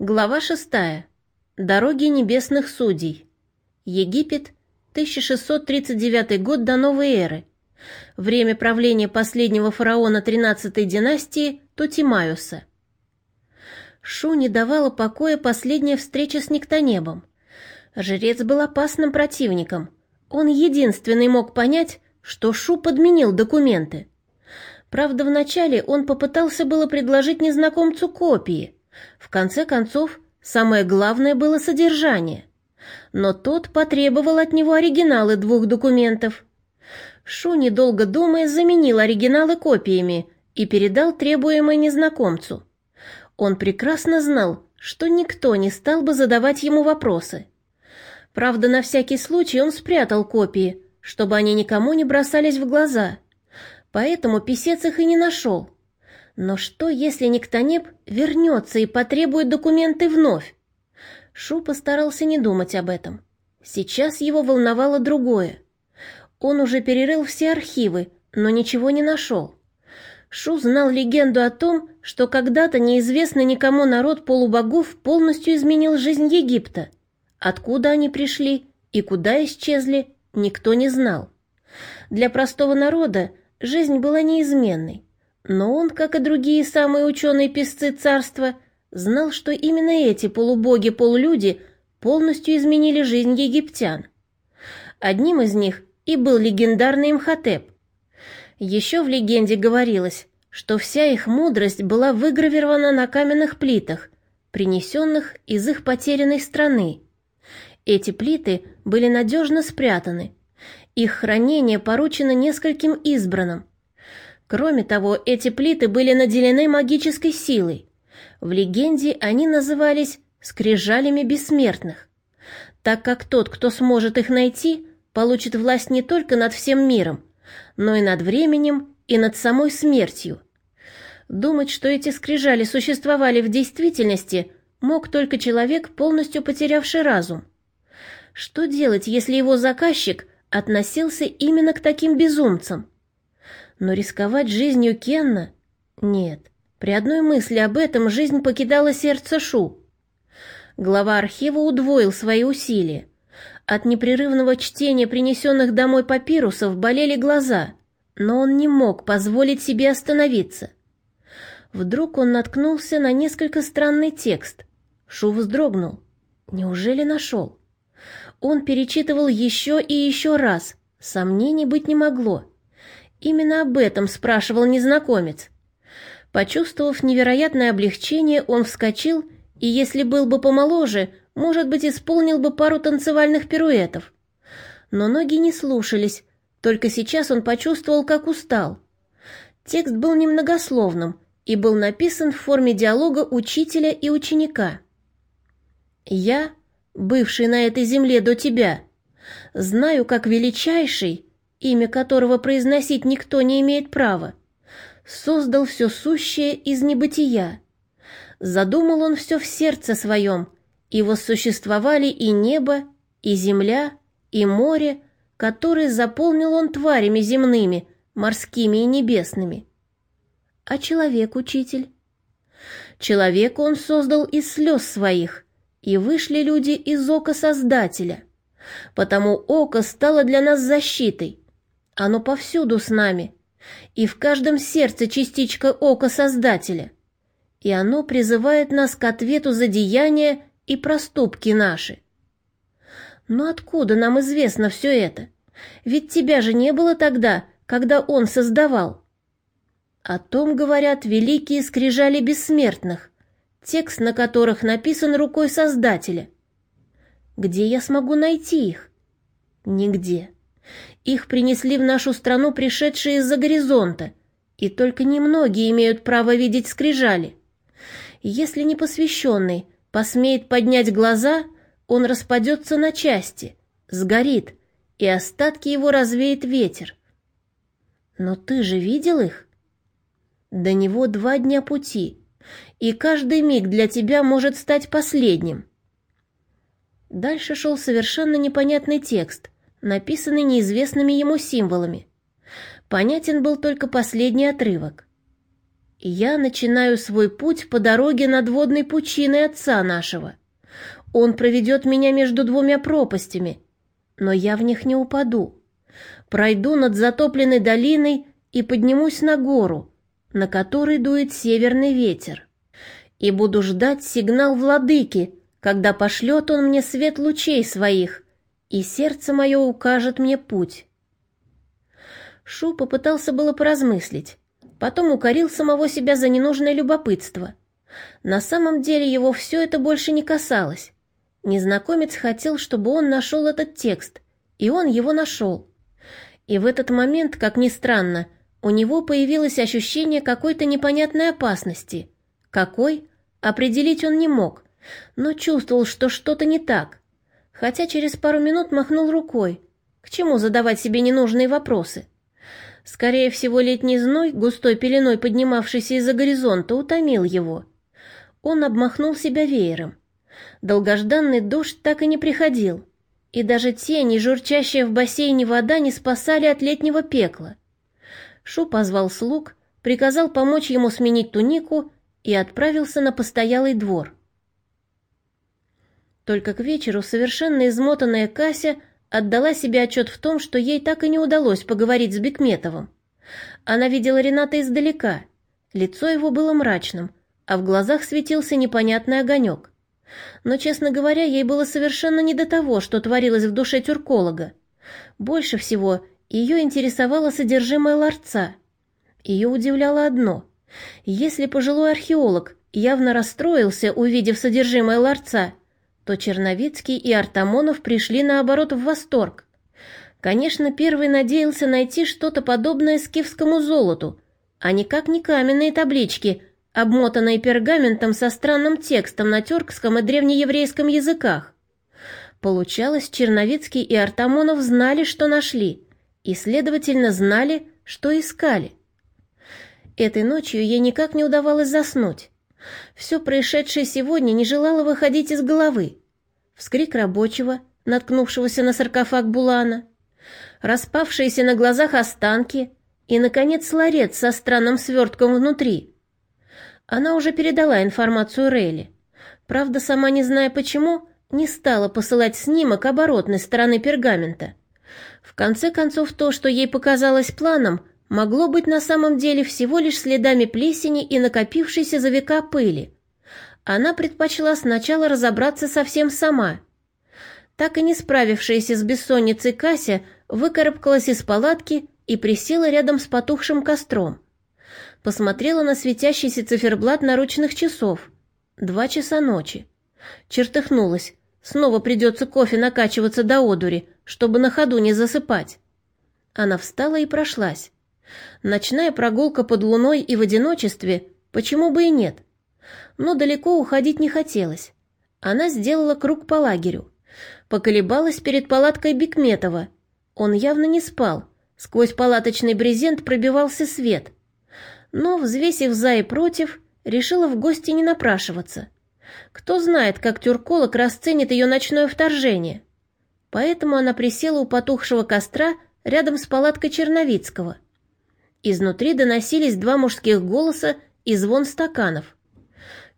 Глава шестая. Дороги небесных судей. Египет, 1639 год до новой эры. Время правления последнего фараона 13-й династии Тутимаюса. Шу не давала покоя последняя встреча с Никтонебом. Жрец был опасным противником. Он единственный мог понять, что Шу подменил документы. Правда, вначале он попытался было предложить незнакомцу копии – в конце концов, самое главное было содержание. Но тот потребовал от него оригиналы двух документов. Шу, недолго думая, заменил оригиналы копиями и передал требуемое незнакомцу. Он прекрасно знал, что никто не стал бы задавать ему вопросы. Правда, на всякий случай он спрятал копии, чтобы они никому не бросались в глаза. Поэтому писец их и не нашел. Но что, если Никтонеп вернется и потребует документы вновь? Шу постарался не думать об этом. Сейчас его волновало другое. Он уже перерыл все архивы, но ничего не нашел. Шу знал легенду о том, что когда-то неизвестный никому народ полубогов полностью изменил жизнь Египта. Откуда они пришли и куда исчезли, никто не знал. Для простого народа жизнь была неизменной. Но он, как и другие самые ученые-песцы царства, знал, что именно эти полубоги-полулюди полностью изменили жизнь египтян. Одним из них и был легендарный Имхотеп. Еще в легенде говорилось, что вся их мудрость была выгравирована на каменных плитах, принесенных из их потерянной страны. Эти плиты были надежно спрятаны. Их хранение поручено нескольким избранным, Кроме того, эти плиты были наделены магической силой. В легенде они назывались «скрижалями бессмертных», так как тот, кто сможет их найти, получит власть не только над всем миром, но и над временем и над самой смертью. Думать, что эти скрижали существовали в действительности, мог только человек, полностью потерявший разум. Что делать, если его заказчик относился именно к таким безумцам? Но рисковать жизнью Кенна? Нет. При одной мысли об этом жизнь покидала сердце Шу. Глава архива удвоил свои усилия. От непрерывного чтения принесенных домой папирусов болели глаза, но он не мог позволить себе остановиться. Вдруг он наткнулся на несколько странный текст. Шу вздрогнул. Неужели нашел? Он перечитывал еще и еще раз. Сомнений быть не могло. Именно об этом спрашивал незнакомец. Почувствовав невероятное облегчение, он вскочил и, если был бы помоложе, может быть, исполнил бы пару танцевальных пируэтов. Но ноги не слушались, только сейчас он почувствовал, как устал. Текст был немногословным и был написан в форме диалога учителя и ученика. «Я, бывший на этой земле до тебя, знаю, как величайший, имя которого произносить никто не имеет права, создал все сущее из небытия. Задумал он все в сердце своем, и воссуществовали и небо, и земля, и море, которые заполнил он тварями земными, морскими и небесными. А человек, учитель? Человека он создал из слез своих, и вышли люди из ока Создателя. Потому око стало для нас защитой, оно повсюду с нами, и в каждом сердце частичка ока Создателя. И оно призывает нас к ответу за деяния и проступки наши. Но откуда нам известно все это? Ведь тебя же не было тогда, когда он создавал. О том говорят великие скрижали бессмертных, текст на которых написан рукой Создателя. Где я смогу найти их? Нигде. Их принесли в нашу страну пришедшие из-за горизонта, и только немногие имеют право видеть скрижали. Если непосвященный посмеет поднять глаза, он распадется на части, сгорит, и остатки его развеет ветер. Но ты же видел их? До него два дня пути, и каждый миг для тебя может стать последним. Дальше шел совершенно непонятный текст — написанный неизвестными ему символами. Понятен был только последний отрывок. Я начинаю свой путь по дороге над водной пучиной отца нашего. Он проведет меня между двумя пропастями, но я в них не упаду. Пройду над затопленной долиной и поднимусь на гору, на которой дует северный ветер. И буду ждать сигнал владыки, когда пошлет он мне свет лучей своих, и сердце мое укажет мне путь. Шу попытался было поразмыслить, потом укорил самого себя за ненужное любопытство. На самом деле его все это больше не касалось. Незнакомец хотел, чтобы он нашел этот текст, и он его нашел. И в этот момент, как ни странно, у него появилось ощущение какой-то непонятной опасности. Какой? Определить он не мог, но чувствовал, что что-то не так. Хотя через пару минут махнул рукой. К чему задавать себе ненужные вопросы? Скорее всего, летний зной, густой пеленой поднимавшийся из-за горизонта, утомил его. Он обмахнул себя веером. Долгожданный дождь так и не приходил, и даже тени, журчащая в бассейне вода, не спасали от летнего пекла. Шу позвал слуг, приказал помочь ему сменить тунику и отправился на постоялый двор. Только к вечеру совершенно измотанная Кася отдала себе отчет в том, что ей так и не удалось поговорить с Бекметовым. Она видела Рената издалека. Лицо его было мрачным, а в глазах светился непонятный огонек. Но, честно говоря, ей было совершенно не до того, что творилось в душе тюрколога. Больше всего ее интересовало содержимое ларца. Ее удивляло одно. Если пожилой археолог явно расстроился, увидев содержимое ларца, то Черновицкий и Артамонов пришли, наоборот, в восторг. Конечно, первый надеялся найти что-то подобное скифскому золоту, а никак не каменные таблички, обмотанные пергаментом со странным текстом на тюркском и древнееврейском языках. Получалось, Черновицкий и Артамонов знали, что нашли, и, следовательно, знали, что искали. Этой ночью ей никак не удавалось заснуть. Все происшедшее сегодня не желало выходить из головы. Вскрик рабочего, наткнувшегося на саркофаг Булана, распавшиеся на глазах останки и, наконец, ларец со странным свертком внутри. Она уже передала информацию Рейли. Правда, сама не зная почему, не стала посылать снимок оборотной стороны пергамента. В конце концов, то, что ей показалось планом, могло быть на самом деле всего лишь следами плесени и накопившейся за века пыли. Она предпочла сначала разобраться совсем сама. Так и не справившаяся с бессонницей Кася выкарабкалась из палатки и присела рядом с потухшим костром. Посмотрела на светящийся циферблат наручных часов. Два часа ночи. Чертыхнулась. Снова придется кофе накачиваться до одури, чтобы на ходу не засыпать. Она встала и прошлась. Ночная прогулка под луной и в одиночестве, почему бы и нет? Но далеко уходить не хотелось. Она сделала круг по лагерю. Поколебалась перед палаткой Бекметова. Он явно не спал. Сквозь палаточный брезент пробивался свет. Но, взвесив за и против, решила в гости не напрашиваться. Кто знает, как тюрколог расценит ее ночное вторжение. Поэтому она присела у потухшего костра рядом с палаткой Черновицкого – Изнутри доносились два мужских голоса и звон стаканов.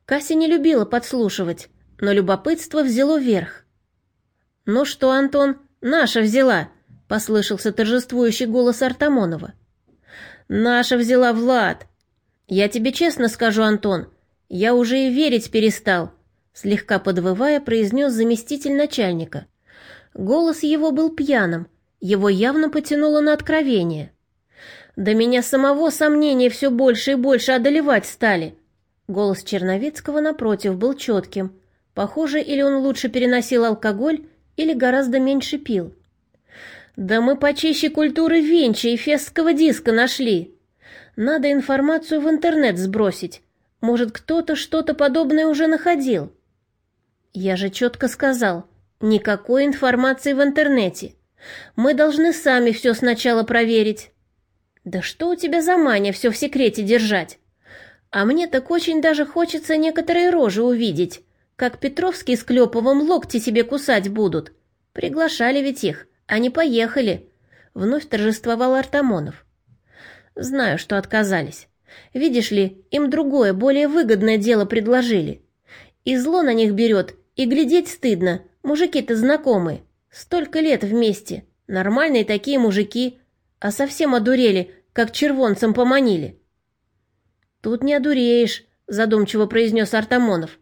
Кася не любила подслушивать, но любопытство взяло верх. «Ну что, Антон, наша взяла!» — послышался торжествующий голос Артамонова. «Наша взяла, Влад!» «Я тебе честно скажу, Антон, я уже и верить перестал», — слегка подвывая, произнес заместитель начальника. Голос его был пьяным, его явно потянуло на откровение. Да меня самого сомнения все больше и больше одолевать стали. Голос Черновицкого, напротив, был четким. Похоже, или он лучше переносил алкоголь, или гораздо меньше пил. «Да мы почище культуры Винча и фесского диска нашли. Надо информацию в интернет сбросить. Может, кто-то что-то подобное уже находил?» «Я же четко сказал, никакой информации в интернете. Мы должны сами все сначала проверить». Да что у тебя за мания все в секрете держать? А мне так очень даже хочется некоторые рожи увидеть, как Петровский с Клеповым локти себе кусать будут. Приглашали ведь их, они поехали. Вновь торжествовал Артамонов. Знаю, что отказались. Видишь ли, им другое, более выгодное дело предложили. И зло на них берет, и глядеть стыдно. Мужики-то знакомые. Столько лет вместе. Нормальные такие мужики. А совсем одурели, как червонцам поманили. Тут не одуреешь, задумчиво произнес Артамонов.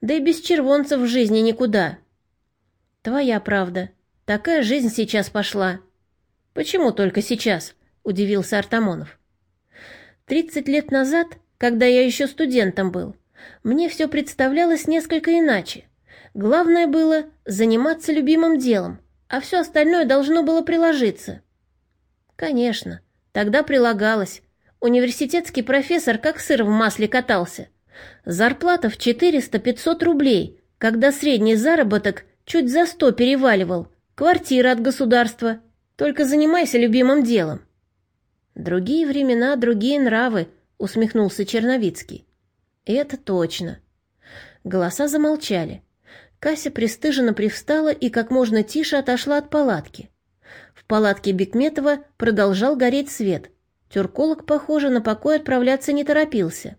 Да и без червонцев в жизни никуда. Твоя правда. Такая жизнь сейчас пошла. Почему только сейчас? Удивился Артамонов. Тридцать лет назад, когда я еще студентом был, мне все представлялось несколько иначе. Главное было заниматься любимым делом, а все остальное должно было приложиться. Конечно, тогда прилагалось. Университетский профессор как сыр в масле катался. Зарплата в 400-500 рублей, когда средний заработок чуть за 100 переваливал. Квартира от государства. Только занимайся любимым делом. Другие времена, другие нравы, усмехнулся Черновицкий. Это точно. Голоса замолчали. Кася пристыженно привстала и как можно тише отошла от палатки. В палатке Бекметова продолжал гореть свет. Тюрколог, похоже, на покой отправляться не торопился.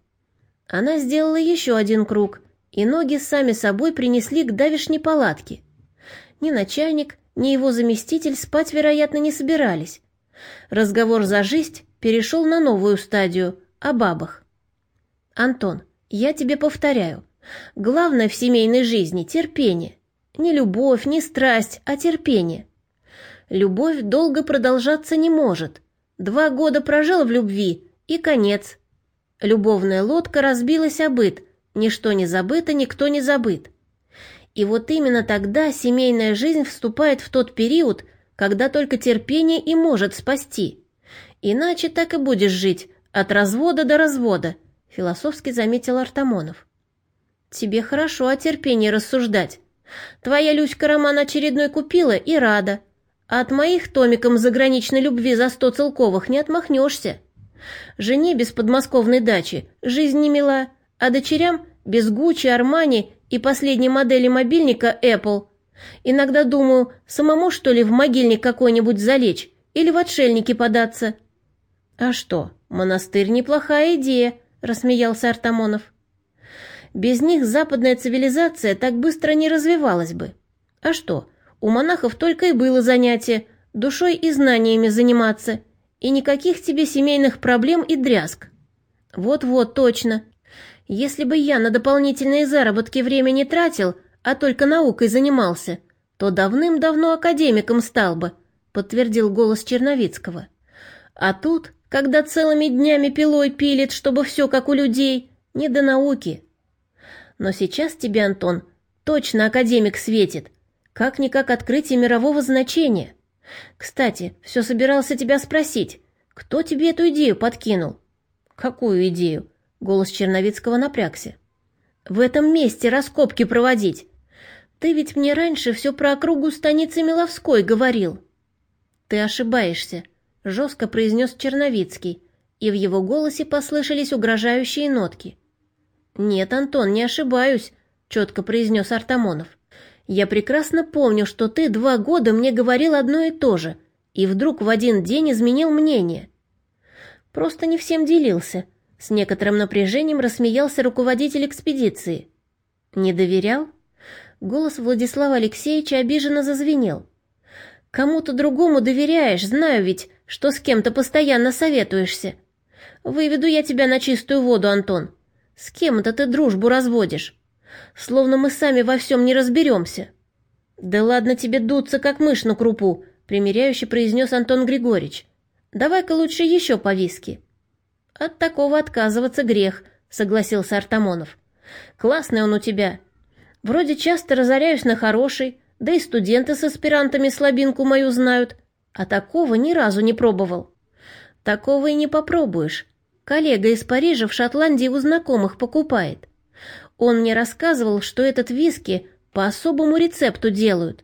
Она сделала еще один круг, и ноги сами собой принесли к давишней палатке. Ни начальник, ни его заместитель спать, вероятно, не собирались. Разговор за жизнь перешел на новую стадию, о бабах. «Антон, я тебе повторяю, главное в семейной жизни — терпение. Не любовь, не страсть, а терпение. Любовь долго продолжаться не может. Два года прожил в любви, и конец. Любовная лодка разбилась о быт, ничто не забыто, никто не забыт. И вот именно тогда семейная жизнь вступает в тот период, когда только терпение и может спасти. Иначе так и будешь жить, от развода до развода, философски заметил Артамонов. Тебе хорошо о терпении рассуждать. Твоя Люська роман очередной купила и рада. От моих томиком заграничной любви за сто целковых не отмахнешься. Жене без подмосковной дачи жизнь не мила, а дочерям без Гуччи, Армани и последней модели мобильника Apple. Иногда думаю, самому что ли в могильник какой-нибудь залечь или в отшельники податься. А что, монастырь неплохая идея, рассмеялся Артамонов. Без них западная цивилизация так быстро не развивалась бы. А что, у монахов только и было занятие душой и знаниями заниматься, и никаких тебе семейных проблем и дрязг. Вот-вот, точно. Если бы я на дополнительные заработки время не тратил, а только наукой занимался, то давным-давно академиком стал бы, подтвердил голос Черновицкого. А тут, когда целыми днями пилой пилит, чтобы все как у людей, не до науки. Но сейчас тебе, Антон, точно академик светит, как-никак открытие мирового значения. Кстати, все собирался тебя спросить, кто тебе эту идею подкинул? Какую идею? Голос Черновицкого напрягся. В этом месте раскопки проводить. Ты ведь мне раньше все про округу станицы Миловской говорил. Ты ошибаешься, жестко произнес Черновицкий, и в его голосе послышались угрожающие нотки. Нет, Антон, не ошибаюсь, четко произнес Артамонов. Я прекрасно помню, что ты два года мне говорил одно и то же, и вдруг в один день изменил мнение. Просто не всем делился. С некоторым напряжением рассмеялся руководитель экспедиции. Не доверял? Голос Владислава Алексеевича обиженно зазвенел. Кому-то другому доверяешь, знаю ведь, что с кем-то постоянно советуешься. Выведу я тебя на чистую воду, Антон. С кем это ты дружбу разводишь? Словно мы сами во всем не разберемся. Да ладно тебе дуться, как мышь на крупу, примиряюще произнес Антон Григорьевич. Давай-ка лучше еще по виски. От такого отказываться грех, согласился Артамонов. Классный он у тебя. Вроде часто разоряюсь на хороший, да и студенты с аспирантами слабинку мою знают, а такого ни разу не пробовал. Такого и не попробуешь. Коллега из Парижа в Шотландии у знакомых покупает. Он мне рассказывал, что этот виски по особому рецепту делают.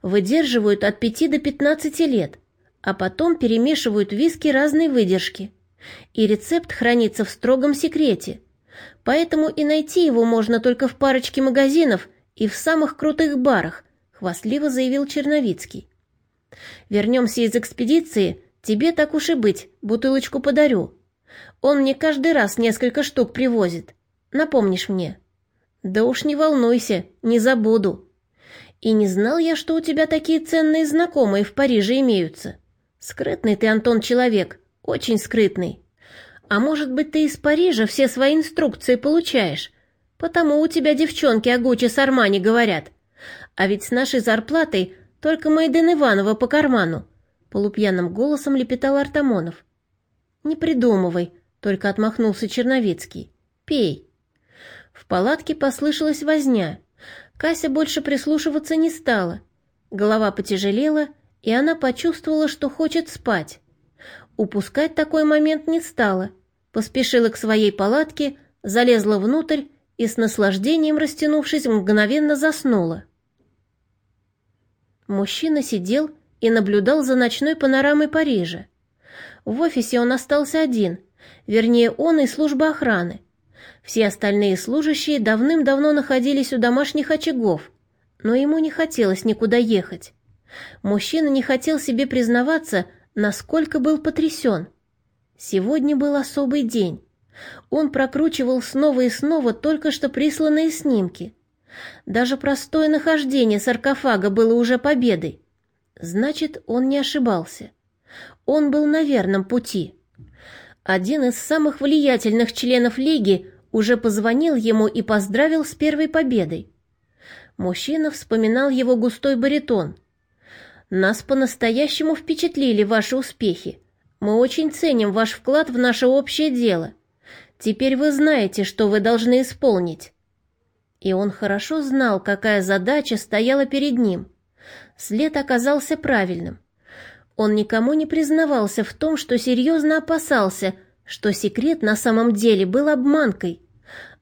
Выдерживают от 5 до 15 лет, а потом перемешивают виски разной выдержки. И рецепт хранится в строгом секрете. Поэтому и найти его можно только в парочке магазинов и в самых крутых барах, хвастливо заявил Черновицкий. Вернемся из экспедиции, тебе так уж и быть, бутылочку подарю. Он мне каждый раз несколько штук привозит. Напомнишь мне?» «Да уж не волнуйся, не забуду. И не знал я, что у тебя такие ценные знакомые в Париже имеются. Скрытный ты, Антон, человек, очень скрытный. А может быть, ты из Парижа все свои инструкции получаешь, потому у тебя девчонки о Гуччи с Армани говорят. А ведь с нашей зарплатой только Майден Иванова по карману», — полупьяным голосом лепетал Артамонов. «Не придумывай», — только отмахнулся Черновицкий. «Пей». В палатке послышалась возня. Кася больше прислушиваться не стала. Голова потяжелела, и она почувствовала, что хочет спать. Упускать такой момент не стала. Поспешила к своей палатке, залезла внутрь и с наслаждением, растянувшись, мгновенно заснула. Мужчина сидел и наблюдал за ночной панорамой Парижа. В офисе он остался один, вернее, он и служба охраны. Все остальные служащие давным-давно находились у домашних очагов, но ему не хотелось никуда ехать. Мужчина не хотел себе признаваться, насколько был потрясен. Сегодня был особый день. Он прокручивал снова и снова только что присланные снимки. Даже простое нахождение саркофага было уже победой. Значит, он не ошибался. Он был на верном пути. Один из самых влиятельных членов Лиги уже позвонил ему и поздравил с первой победой. Мужчина вспоминал его густой баритон. «Нас по-настоящему впечатлили ваши успехи. Мы очень ценим ваш вклад в наше общее дело. Теперь вы знаете, что вы должны исполнить». И он хорошо знал, какая задача стояла перед ним. След оказался правильным. Он никому не признавался в том, что серьезно опасался – что секрет на самом деле был обманкой,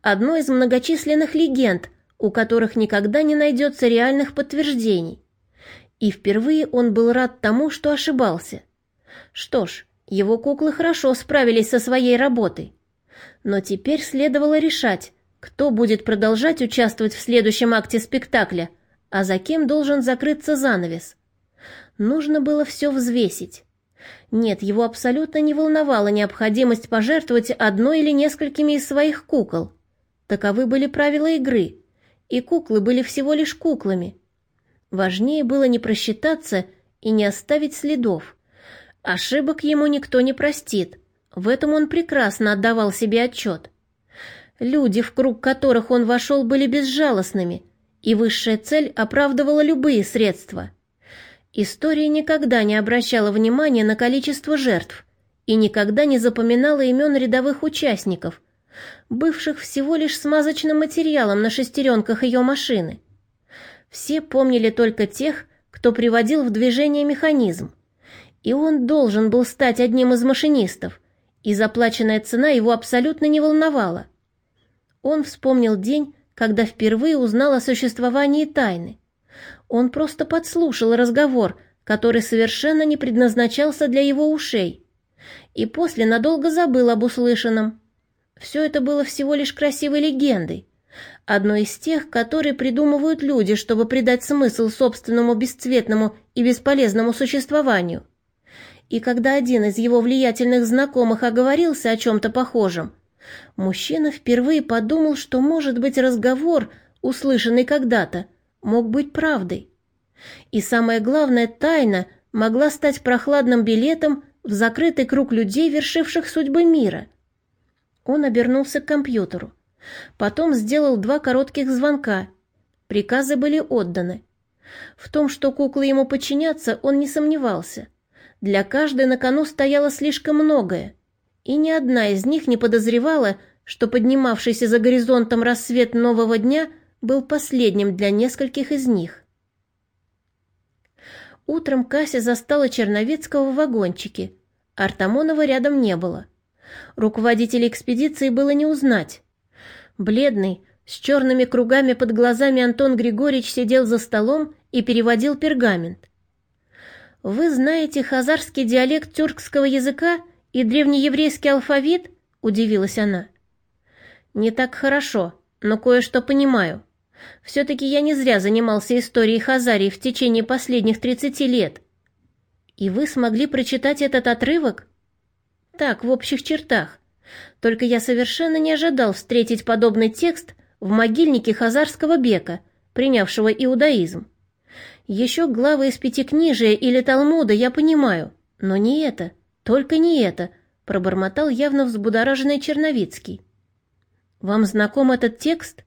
одной из многочисленных легенд, у которых никогда не найдется реальных подтверждений. И впервые он был рад тому, что ошибался. Что ж, его куклы хорошо справились со своей работой. Но теперь следовало решать, кто будет продолжать участвовать в следующем акте спектакля, а за кем должен закрыться занавес. Нужно было все взвесить. Нет, его абсолютно не волновала необходимость пожертвовать одной или несколькими из своих кукол. Таковы были правила игры, и куклы были всего лишь куклами. Важнее было не просчитаться и не оставить следов. Ошибок ему никто не простит, в этом он прекрасно отдавал себе отчет. Люди, в круг которых он вошел, были безжалостными, и высшая цель оправдывала любые средства – История никогда не обращала внимания на количество жертв и никогда не запоминала имен рядовых участников, бывших всего лишь смазочным материалом на шестеренках ее машины. Все помнили только тех, кто приводил в движение механизм, и он должен был стать одним из машинистов, и заплаченная цена его абсолютно не волновала. Он вспомнил день, когда впервые узнал о существовании тайны. Он просто подслушал разговор, который совершенно не предназначался для его ушей. И после надолго забыл об услышанном. Все это было всего лишь красивой легендой. Одной из тех, которые придумывают люди, чтобы придать смысл собственному бесцветному и бесполезному существованию. И когда один из его влиятельных знакомых оговорился о чем-то похожем, мужчина впервые подумал, что может быть разговор, услышанный когда-то, мог быть правдой. И самое главное, тайна могла стать прохладным билетом в закрытый круг людей, вершивших судьбы мира. Он обернулся к компьютеру. Потом сделал два коротких звонка. Приказы были отданы. В том, что куклы ему подчинятся, он не сомневался. Для каждой на кону стояло слишком многое, и ни одна из них не подозревала, что поднимавшийся за горизонтом рассвет нового дня был последним для нескольких из них. Утром Кася застала Черновецкого в вагончике. Артамонова рядом не было. Руководителя экспедиции было не узнать. Бледный, с черными кругами под глазами Антон Григорьевич сидел за столом и переводил пергамент. «Вы знаете хазарский диалект тюркского языка и древнееврейский алфавит?» — удивилась она. «Не так хорошо, но кое-что понимаю», все-таки я не зря занимался историей Хазарии в течение последних 30 лет. И вы смогли прочитать этот отрывок? Так, в общих чертах. Только я совершенно не ожидал встретить подобный текст в могильнике хазарского бека, принявшего иудаизм. Еще главы из Пятикнижия или Талмуда я понимаю, но не это, только не это, пробормотал явно взбудораженный Черновицкий. Вам знаком этот текст?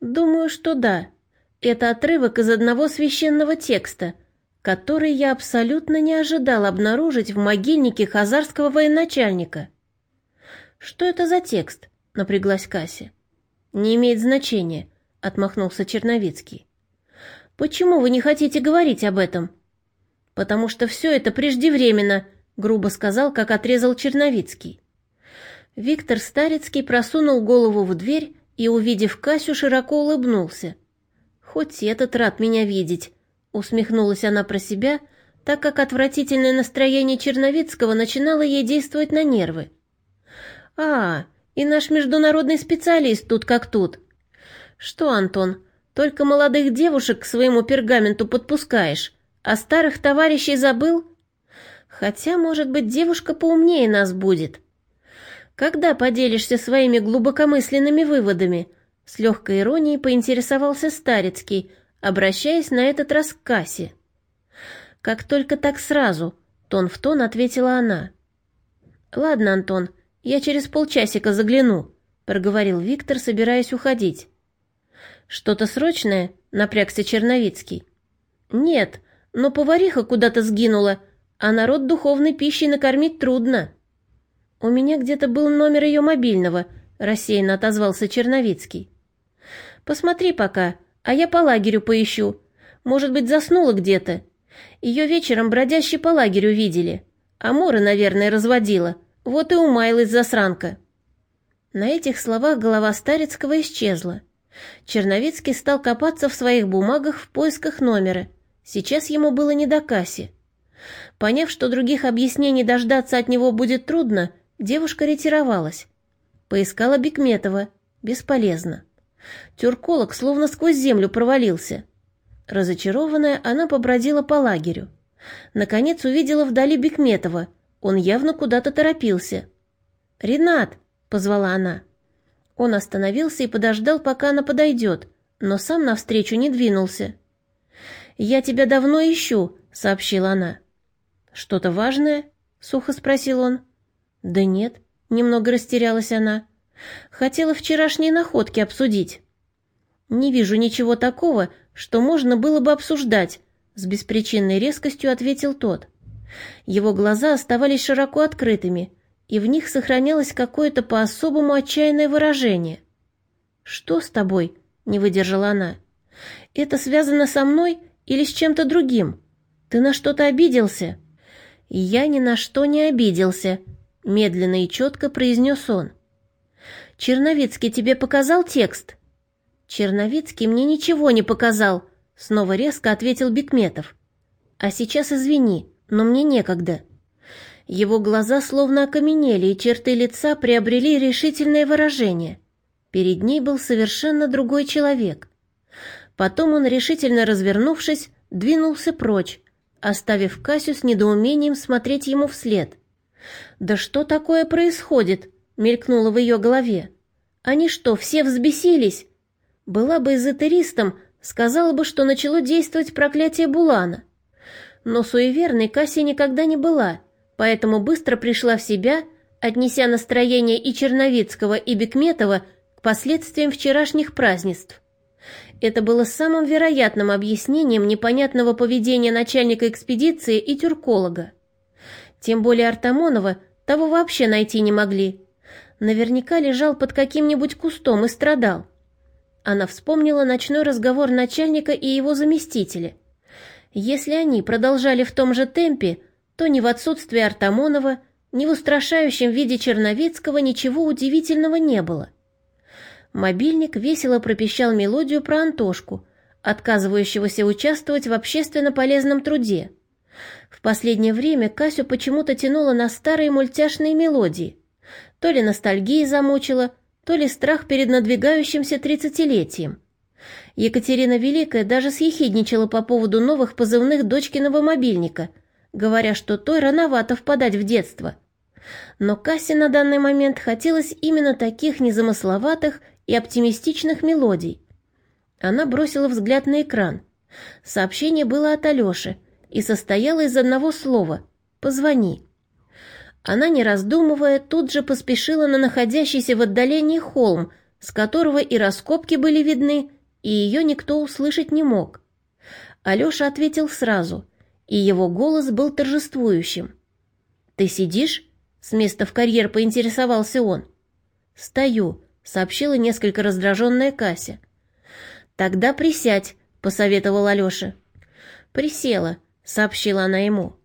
Думаю, что да. Это отрывок из одного священного текста, который я абсолютно не ожидал обнаружить в могильнике хазарского военачальника. Что это за текст? напряглась Кася. Не имеет значения, отмахнулся Черновицкий. Почему вы не хотите говорить об этом? Потому что все это преждевременно, грубо сказал, как отрезал Черновицкий. Виктор Старицкий просунул голову в дверь и, увидев Касю, широко улыбнулся. «Хоть этот рад меня видеть», — усмехнулась она про себя, так как отвратительное настроение Черновицкого начинало ей действовать на нервы. «А, и наш международный специалист тут как тут. Что, Антон, только молодых девушек к своему пергаменту подпускаешь, а старых товарищей забыл? Хотя, может быть, девушка поумнее нас будет». Когда поделишься своими глубокомысленными выводами?» С легкой иронией поинтересовался Старецкий, обращаясь на этот раз к кассе. «Как только так сразу», — тон в тон ответила она. «Ладно, Антон, я через полчасика загляну», — проговорил Виктор, собираясь уходить. «Что-то срочное?» — напрягся Черновицкий. «Нет, но повариха куда-то сгинула, а народ духовной пищей накормить трудно». «У меня где-то был номер ее мобильного», — рассеянно отозвался Черновицкий. «Посмотри пока, а я по лагерю поищу. Может быть, заснула где-то. Ее вечером бродящий по лагерю видели. А Мора, наверное, разводила. Вот и умаялась засранка». На этих словах голова Старецкого исчезла. Черновицкий стал копаться в своих бумагах в поисках номера. Сейчас ему было не до касси. Поняв, что других объяснений дождаться от него будет трудно, Девушка ретировалась. Поискала Бекметова. Бесполезно. Тюрколог словно сквозь землю провалился. Разочарованная, она побродила по лагерю. Наконец увидела вдали Бекметова. Он явно куда-то торопился. «Ренат!» — позвала она. Он остановился и подождал, пока она подойдет, но сам навстречу не двинулся. «Я тебя давно ищу», — сообщила она. «Что-то важное?» — сухо спросил он. «Да нет», — немного растерялась она. «Хотела вчерашние находки обсудить». «Не вижу ничего такого, что можно было бы обсуждать», — с беспричинной резкостью ответил тот. Его глаза оставались широко открытыми, и в них сохранялось какое-то по-особому отчаянное выражение. «Что с тобой?» — не выдержала она. «Это связано со мной или с чем-то другим? Ты на что-то обиделся?» «Я ни на что не обиделся», медленно и четко произнес он. «Черновицкий тебе показал текст?» «Черновицкий мне ничего не показал», — снова резко ответил Бекметов. «А сейчас извини, но мне некогда». Его глаза словно окаменели, и черты лица приобрели решительное выражение. Перед ней был совершенно другой человек. Потом он, решительно развернувшись, двинулся прочь, оставив Касю с недоумением смотреть ему вслед. «Да что такое происходит?» — мелькнуло в ее голове. «Они что, все взбесились?» Была бы эзотеристом, сказала бы, что начало действовать проклятие Булана. Но суеверной Касси никогда не была, поэтому быстро пришла в себя, отнеся настроение и Черновицкого, и Бекметова к последствиям вчерашних празднеств. Это было самым вероятным объяснением непонятного поведения начальника экспедиции и тюрколога. Тем более Артамонова того вообще найти не могли. Наверняка лежал под каким-нибудь кустом и страдал. Она вспомнила ночной разговор начальника и его заместителя. Если они продолжали в том же темпе, то ни в отсутствии Артамонова, ни в устрашающем виде Черновицкого ничего удивительного не было. Мобильник весело пропищал мелодию про Антошку, отказывающегося участвовать в общественно полезном труде. В последнее время Касю почему-то тянуло на старые мультяшные мелодии. То ли ностальгия замучила, то ли страх перед надвигающимся тридцатилетием. Екатерина Великая даже съехидничала по поводу новых позывных дочкиного мобильника, говоря, что той рановато впадать в детство. Но Кассе на данный момент хотелось именно таких незамысловатых и оптимистичных мелодий. Она бросила взгляд на экран. Сообщение было от Алёши и состояло из одного слова «Позвони». Она, не раздумывая, тут же поспешила на находящийся в отдалении холм, с которого и раскопки были видны, и ее никто услышать не мог. Алёша ответил сразу, и его голос был торжествующим. «Ты сидишь?» — с места в карьер поинтересовался он. «Стою», — сообщила несколько раздраженная Кася. «Тогда присядь», — посоветовал Алёша. «Присела», — сообщила она ему.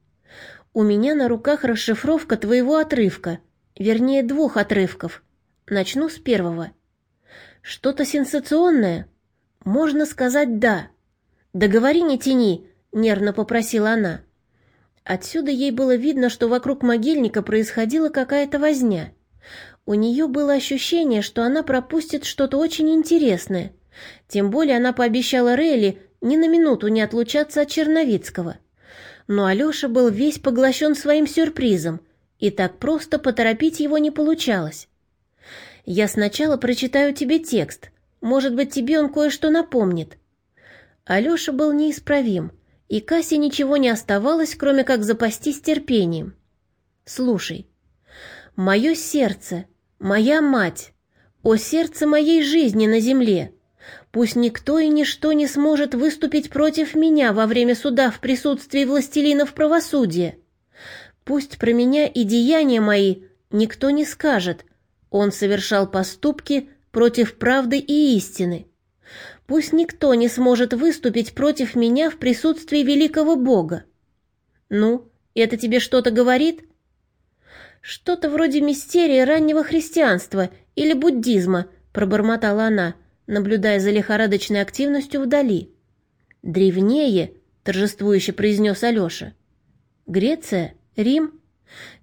«У меня на руках расшифровка твоего отрывка, вернее, двух отрывков. Начну с первого. Что-то сенсационное?» «Можно сказать «да». «Да говори, не тяни», — нервно попросила она. Отсюда ей было видно, что вокруг могильника происходила какая-то возня. У нее было ощущение, что она пропустит что-то очень интересное. Тем более она пообещала Рейли ни на минуту не отлучаться от Черновицкого. Но Алеша был весь поглощен своим сюрпризом, и так просто поторопить его не получалось. «Я сначала прочитаю тебе текст, может быть, тебе он кое-что напомнит». Алеша был неисправим, и Кассе ничего не оставалось, кроме как запастись терпением. «Слушай, мое сердце, моя мать, о сердце моей жизни на земле, пусть никто и ничто не сможет выступить против меня во время суда в присутствии властелинов правосудия. Пусть про меня и деяния мои никто не скажет, он совершал поступки, против правды и истины. Пусть никто не сможет выступить против меня в присутствии великого Бога. Ну, это тебе что-то говорит? Что-то вроде мистерии раннего христианства или буддизма, пробормотала она, наблюдая за лихорадочной активностью вдали. Древнее, торжествующе произнес Алеша. Греция? Рим?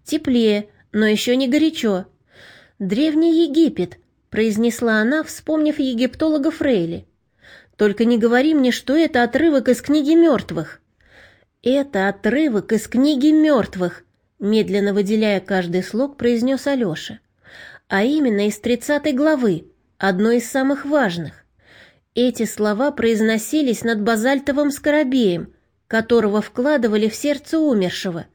Теплее, но еще не горячо. Древний Египет, произнесла она, вспомнив египтолога Фрейли. «Только не говори мне, что это отрывок из книги мертвых». «Это отрывок из книги мертвых», медленно выделяя каждый слог, произнес Алеша. «А именно из тридцатой главы, одной из самых важных. Эти слова произносились над базальтовым скоробеем, которого вкладывали в сердце умершего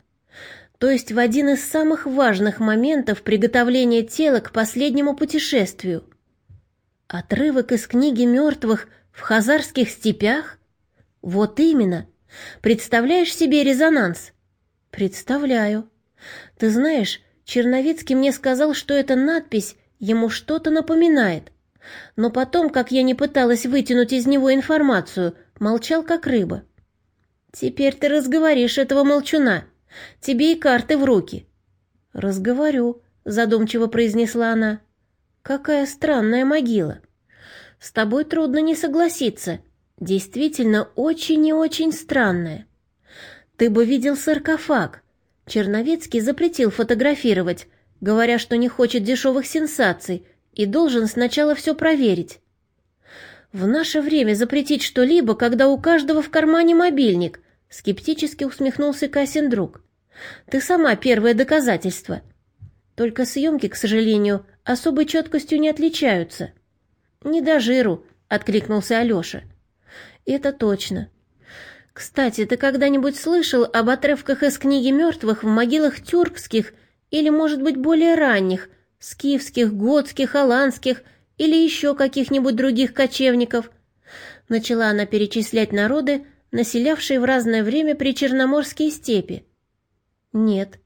то есть в один из самых важных моментов приготовления тела к последнему путешествию. Отрывок из книги мертвых в хазарских степях? Вот именно. Представляешь себе резонанс? Представляю. Ты знаешь, Черновицкий мне сказал, что эта надпись ему что-то напоминает. Но потом, как я не пыталась вытянуть из него информацию, молчал как рыба. Теперь ты разговоришь этого молчуна. Тебе и карты в руки». «Разговорю», — задумчиво произнесла она. «Какая странная могила. С тобой трудно не согласиться. Действительно, очень и очень странная. Ты бы видел саркофаг. Черновецкий запретил фотографировать, говоря, что не хочет дешевых сенсаций и должен сначала все проверить. В наше время запретить что-либо, когда у каждого в кармане мобильник, скептически усмехнулся Касин друг. Ты сама первое доказательство. Только съемки, к сожалению, особой четкостью не отличаются. Не до жиру, откликнулся Алеша. Это точно. Кстати, ты когда-нибудь слышал об отрывках из книги мертвых в могилах тюркских или, может быть, более ранних, скифских, готских, аланских или еще каких-нибудь других кочевников? Начала она перечислять народы, населявшие в разное время причерноморские степи. Нет.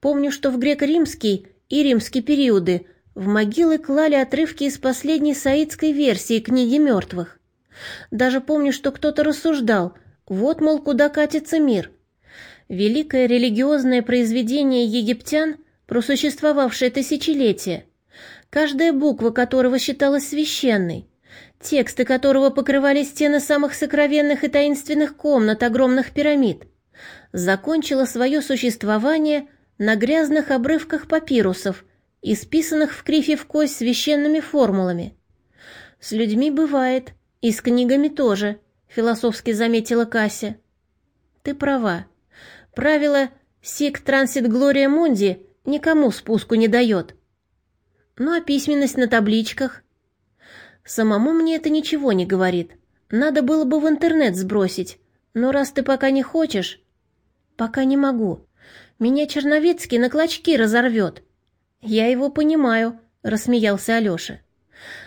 Помню, что в греко-римский и римский периоды в могилы клали отрывки из последней саидской версии книги мертвых. Даже помню, что кто-то рассуждал, вот, мол, куда катится мир. Великое религиозное произведение египтян, просуществовавшее тысячелетия, каждая буква которого считалась священной, тексты которого покрывали стены самых сокровенных и таинственных комнат огромных пирамид, закончила свое существование на грязных обрывках папирусов, исписанных в крифе в кость священными формулами. С людьми бывает, и с книгами тоже, философски заметила Кася. Ты права. Правило «Сик трансит глория мунди» никому спуску не дает. Ну а письменность на табличках? Самому мне это ничего не говорит. Надо было бы в интернет сбросить. Но раз ты пока не хочешь... Пока не могу. Меня Черновицкий на клочки разорвет. Я его понимаю, рассмеялся Алеша.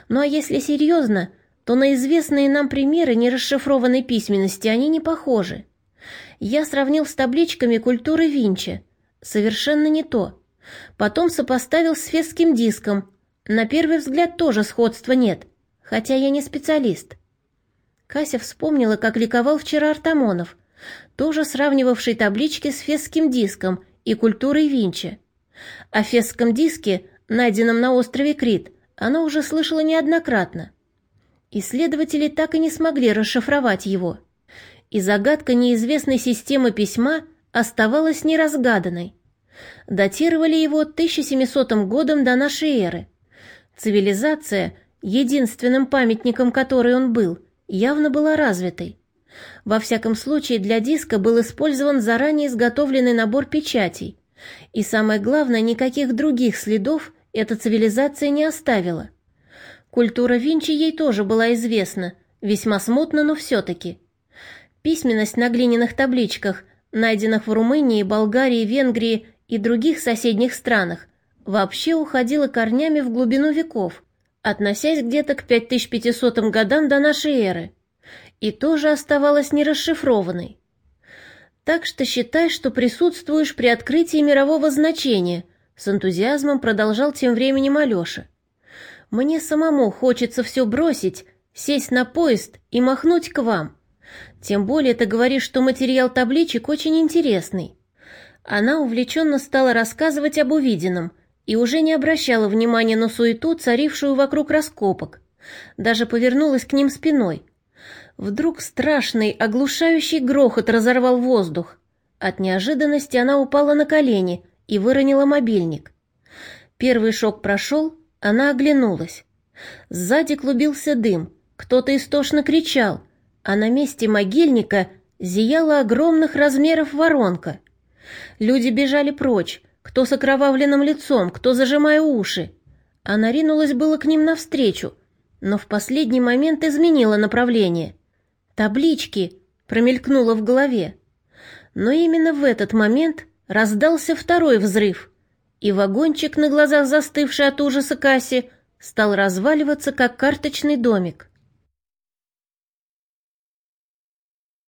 Ну а если серьезно, то на известные нам примеры нерасшифрованной письменности они не похожи. Я сравнил с табличками культуры Винчи. Совершенно не то. Потом сопоставил с фесским диском. На первый взгляд тоже сходства нет, хотя я не специалист. Кася вспомнила, как ликовал вчера Артамонов, тоже сравнивавший таблички с фесским диском и культурой Винчи. О фесском диске, найденном на острове Крит, она уже слышала неоднократно. Исследователи так и не смогли расшифровать его. И загадка неизвестной системы письма оставалась неразгаданной. Датировали его 1700 годом до нашей эры. Цивилизация, единственным памятником которой он был, явно была развитой. Во всяком случае, для диска был использован заранее изготовленный набор печатей. И самое главное, никаких других следов эта цивилизация не оставила. Культура Винчи ей тоже была известна, весьма смутно, но все-таки. Письменность на глиняных табличках, найденных в Румынии, Болгарии, Венгрии и других соседних странах, вообще уходила корнями в глубину веков, относясь где-то к 5500 годам до нашей эры, и тоже оставалась нерасшифрованной. Так что считай, что присутствуешь при открытии мирового значения, с энтузиазмом продолжал тем временем Алеша. Мне самому хочется все бросить, сесть на поезд и махнуть к вам. Тем более ты говоришь, что материал табличек очень интересный. Она увлеченно стала рассказывать об увиденном – и уже не обращала внимания на суету, царившую вокруг раскопок. Даже повернулась к ним спиной. Вдруг страшный, оглушающий грохот разорвал воздух. От неожиданности она упала на колени и выронила мобильник. Первый шок прошел, она оглянулась. Сзади клубился дым, кто-то истошно кричал, а на месте могильника зияла огромных размеров воронка. Люди бежали прочь, кто с окровавленным лицом, кто зажимая уши. Она ринулась было к ним навстречу, но в последний момент изменила направление. «Таблички!» — промелькнуло в голове. Но именно в этот момент раздался второй взрыв, и вагончик на глазах застывшей от ужаса Касси стал разваливаться, как карточный домик.